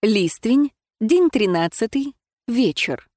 Листвень, день тринадцатый, вечер.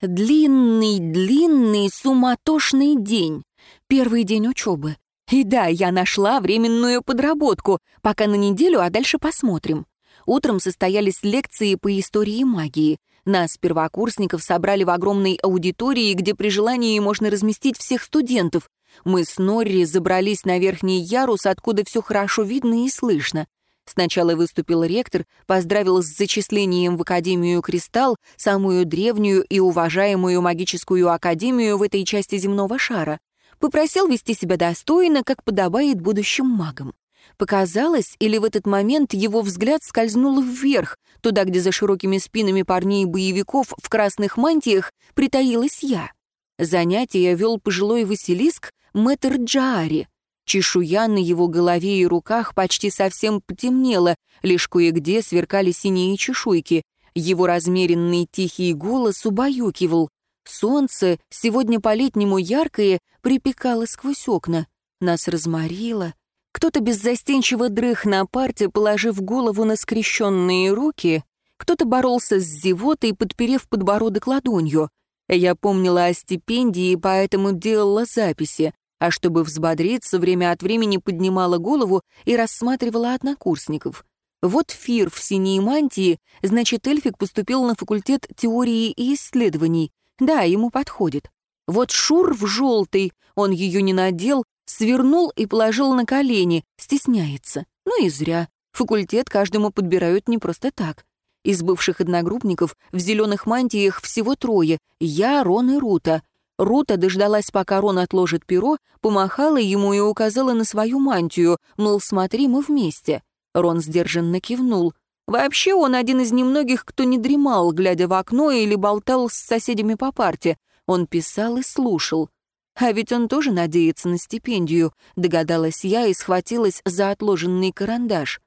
Длинный-длинный суматошный день. Первый день учебы. И да, я нашла временную подработку, пока на неделю, а дальше посмотрим. Утром состоялись лекции по истории магии. Нас, первокурсников, собрали в огромной аудитории, где при желании можно разместить всех студентов. Мы с Норри забрались на верхний ярус, откуда все хорошо видно и слышно. Сначала выступил ректор, поздравил с зачислением в Академию Кристалл, самую древнюю и уважаемую магическую академию в этой части земного шара. Попросил вести себя достойно, как подобает будущим магам. Показалось, или в этот момент его взгляд скользнул вверх, туда, где за широкими спинами парней-боевиков в красных мантиях притаилась я. Занятие вел пожилой Василиск мэтр Джаари. Чешуя на его голове и руках почти совсем потемнела, лишь кое-где сверкали синие чешуйки. Его размеренный тихий голос убаюкивал. Солнце, сегодня по-летнему яркое, припекало сквозь окна. Нас разморило. Кто-то беззастенчиво дрых на парте, положив голову на скрещенные руки. Кто-то боролся с зевотой, подперев подбородок ладонью. Я помнила о стипендии, поэтому делала записи а чтобы взбодриться, время от времени поднимала голову и рассматривала однокурсников. Вот Фир в синей мантии, значит, Эльфик поступил на факультет теории и исследований. Да, ему подходит. Вот Шур в желтый, он ее не надел, свернул и положил на колени, стесняется. Ну и зря. Факультет каждому подбирают не просто так. Из бывших одногруппников в зеленых мантиях всего трое — я, Рон и Рута. Рута дождалась, пока Рон отложит перо, помахала ему и указала на свою мантию, мол, смотри, мы вместе. Рон сдержанно кивнул. Вообще он один из немногих, кто не дремал, глядя в окно или болтал с соседями по парте. Он писал и слушал. А ведь он тоже надеется на стипендию, догадалась я и схватилась за отложенный карандаш.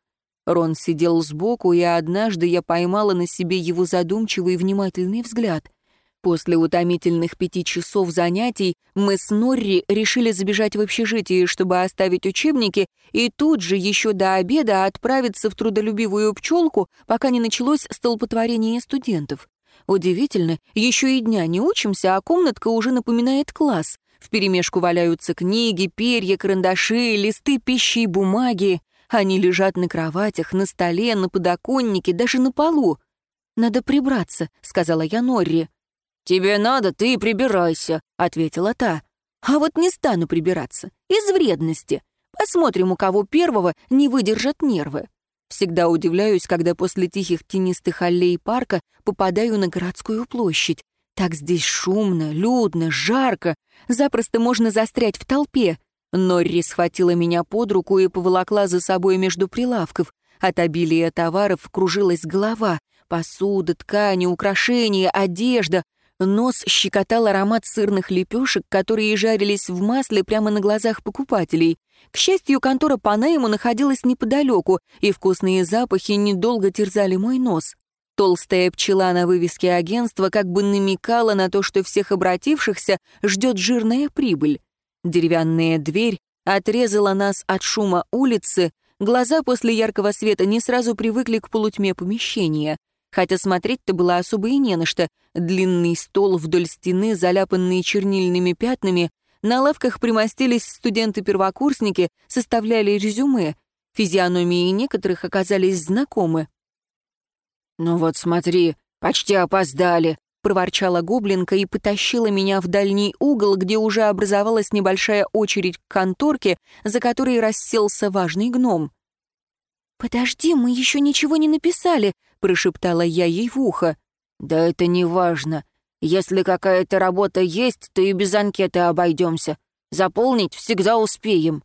Рон сидел сбоку, и однажды я поймала на себе его задумчивый внимательный взгляд. После утомительных пяти часов занятий мы с Норри решили забежать в общежитие, чтобы оставить учебники, и тут же еще до обеда отправиться в трудолюбивую пчелку, пока не началось столпотворение студентов. Удивительно, еще и дня не учимся, а комнатка уже напоминает класс. Вперемешку валяются книги, перья, карандаши, листы пищи и бумаги. Они лежат на кроватях, на столе, на подоконнике, даже на полу. «Надо прибраться», — сказала я Норри. «Тебе надо, ты и прибирайся», — ответила та. «А вот не стану прибираться. Из вредности. Посмотрим, у кого первого не выдержат нервы». Всегда удивляюсь, когда после тихих тенистых аллей парка попадаю на городскую площадь. Так здесь шумно, людно, жарко. Запросто можно застрять в толпе. Норри схватила меня под руку и поволокла за собой между прилавков. От обилия товаров кружилась голова. Посуда, ткани, украшения, одежда. Нос щекотал аромат сырных лепешек, которые жарились в масле прямо на глазах покупателей. К счастью, контора по найму находилась неподалеку, и вкусные запахи недолго терзали мой нос. Толстая пчела на вывеске агентства как бы намекала на то, что всех обратившихся ждет жирная прибыль. Деревянная дверь отрезала нас от шума улицы, глаза после яркого света не сразу привыкли к полутьме помещения хотя смотреть-то было особо и не на что. Длинный стол вдоль стены, заляпанный чернильными пятнами, на лавках примостились студенты-первокурсники, составляли резюме. Физиономии некоторых оказались знакомы. «Ну вот смотри, почти опоздали», — проворчала гоблинка и потащила меня в дальний угол, где уже образовалась небольшая очередь к конторке, за которой расселся важный гном. «Подожди, мы еще ничего не написали», — прошептала я ей в ухо. «Да это не важно. Если какая-то работа есть, то и без анкеты обойдемся. Заполнить всегда успеем».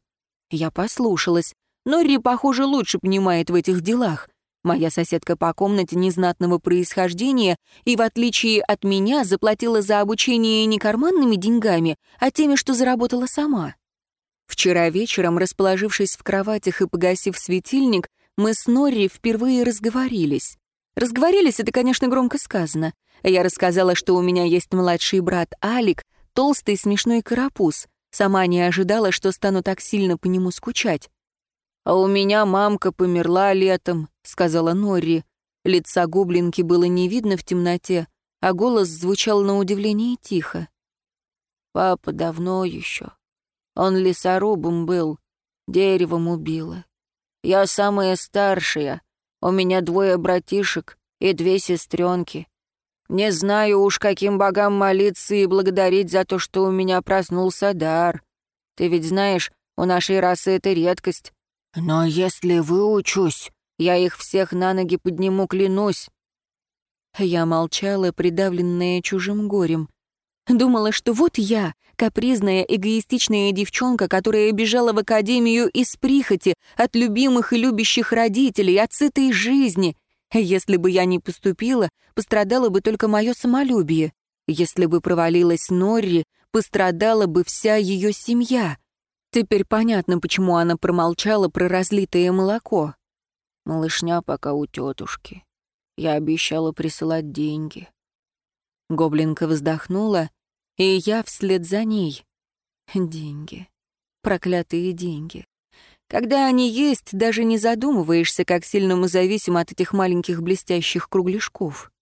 Я послушалась. Норри, похоже, лучше понимает в этих делах. Моя соседка по комнате незнатного происхождения и, в отличие от меня, заплатила за обучение не карманными деньгами, а теми, что заработала сама. Вчера вечером, расположившись в кроватях и погасив светильник, мы с Норри впервые разговорились. Разговорились — это, конечно, громко сказано. Я рассказала, что у меня есть младший брат Алик, толстый смешной карапуз. Сама не ожидала, что стану так сильно по нему скучать. «А у меня мамка померла летом», — сказала Норри. Лица гоблинки было не видно в темноте, а голос звучал на удивление тихо. «Папа давно еще. Он лесорубом был, деревом убило. Я самая старшая, у меня двое братишек и две сестренки. Не знаю уж, каким богам молиться и благодарить за то, что у меня проснулся дар. Ты ведь знаешь, у нашей расы это редкость. Но если выучусь, я их всех на ноги подниму, клянусь». Я молчала, придавленная чужим горем. Думала, что вот я, капризная, эгоистичная девчонка, которая бежала в академию из прихоти, от любимых и любящих родителей, от сытой жизни. Если бы я не поступила, пострадало бы только мое самолюбие. Если бы провалилась Норри, пострадала бы вся ее семья. Теперь понятно, почему она промолчала про разлитое молоко. Малышня пока у тетушки. Я обещала присылать деньги. Гоблинка вздохнула, и я вслед за ней. Деньги. Проклятые деньги. Когда они есть, даже не задумываешься, как сильно мы зависим от этих маленьких блестящих кругляшков.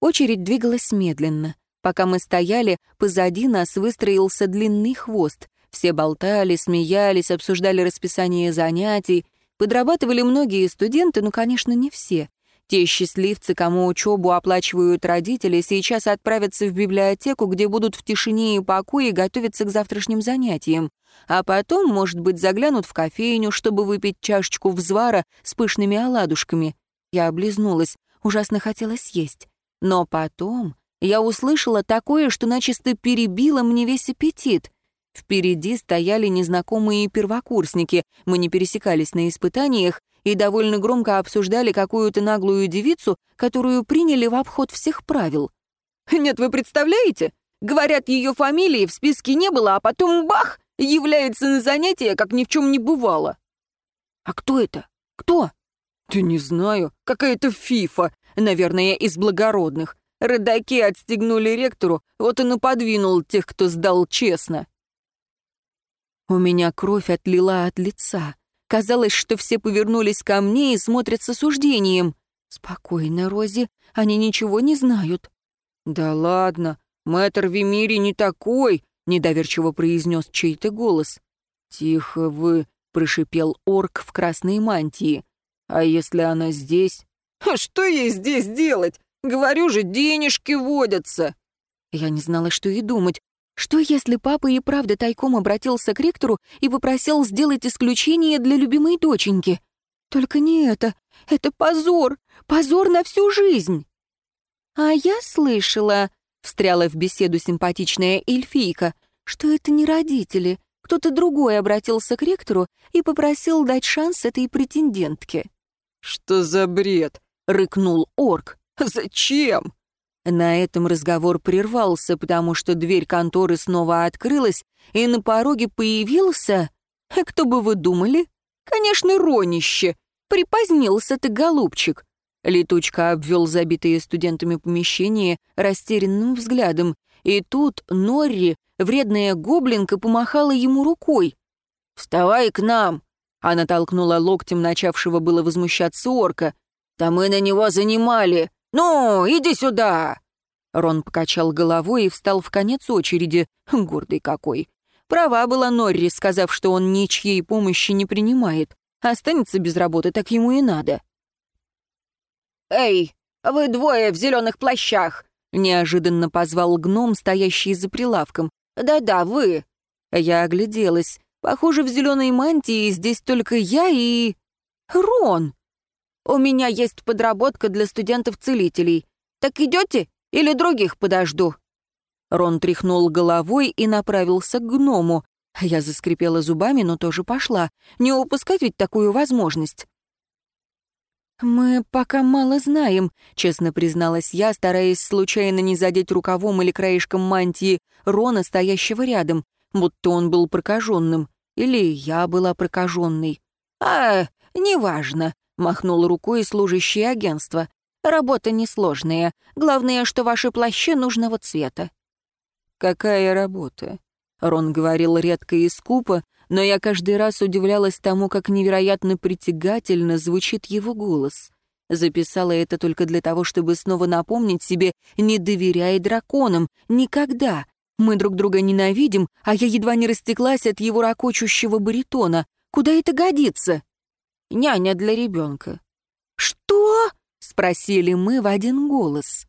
Очередь двигалась медленно. Пока мы стояли, позади нас выстроился длинный хвост. Все болтали, смеялись, обсуждали расписание занятий. Подрабатывали многие студенты, но, конечно, не все. Те счастливцы, кому учебу оплачивают родители, сейчас отправятся в библиотеку, где будут в тишине и покое готовиться к завтрашним занятиям. А потом, может быть, заглянут в кофейню, чтобы выпить чашечку взвара с пышными оладушками. Я облизнулась, ужасно хотелось есть. Но потом я услышала такое, что начисто перебило мне весь аппетит. Впереди стояли незнакомые первокурсники, мы не пересекались на испытаниях и довольно громко обсуждали какую-то наглую девицу, которую приняли в обход всех правил. «Нет, вы представляете? Говорят, ее фамилии в списке не было, а потом бах! Является на занятие, как ни в чем не бывало». «А кто это? Кто?» «Да не знаю. Какая-то фифа, наверное, из благородных. Родаки отстегнули ректору, вот и наподвинул тех, кто сдал честно. У меня кровь отлила от лица. Казалось, что все повернулись ко мне и смотрят с осуждением. «Спокойно, Рози, они ничего не знают». «Да ладно, мэтр Вимири не такой», — недоверчиво произнес чей-то голос. «Тихо вы», — прошипел орк в красной мантии. «А если она здесь?» «А что ей здесь делать? Говорю же, денежки водятся!» Я не знала, что и думать. Что, если папа и правда тайком обратился к ректору и попросил сделать исключение для любимой доченьки? Только не это. Это позор. Позор на всю жизнь. А я слышала, встряла в беседу симпатичная эльфийка, что это не родители. Кто-то другой обратился к ректору и попросил дать шанс этой претендентке. «Что за бред?» — рыкнул орк. «Зачем?» На этом разговор прервался, потому что дверь конторы снова открылась, и на пороге появился... Кто бы вы думали? Конечно, Ронище. Припозднился ты, голубчик. Летучка обвел забитые студентами помещение растерянным взглядом, и тут Норри, вредная гоблинка, помахала ему рукой. «Вставай к нам!» Она толкнула локтем начавшего было возмущаться орка. «Да мы на него занимали! «Ну, иди сюда!» Рон покачал головой и встал в конец очереди, гордый какой. Права была Норри, сказав, что он ничьей помощи не принимает. Останется без работы, так ему и надо. «Эй, вы двое в зеленых плащах!» — неожиданно позвал гном, стоящий за прилавком. «Да-да, вы!» Я огляделась. Похоже, в зеленой мантии здесь только я и... Рон! У меня есть подработка для студентов-целителей. Так идете или других подожду?» Рон тряхнул головой и направился к гному. Я заскрипела зубами, но тоже пошла. Не упускать ведь такую возможность. «Мы пока мало знаем», — честно призналась я, стараясь случайно не задеть рукавом или краешком мантии Рона, стоящего рядом, будто он был прокаженным. Или я была прокаженной. «А, неважно», — махнул рукой служащий агентства. «Работа несложная. Главное, что ваши плащи нужного цвета». «Какая работа?» Рон говорил редко и скупо, но я каждый раз удивлялась тому, как невероятно притягательно звучит его голос. Записала это только для того, чтобы снова напомнить себе «не доверяй драконам, никогда». Мы друг друга ненавидим, а я едва не растеклась от его ракочущего баритона. Куда это годится? Няня для ребенка. «Что?» — спросили мы в один голос.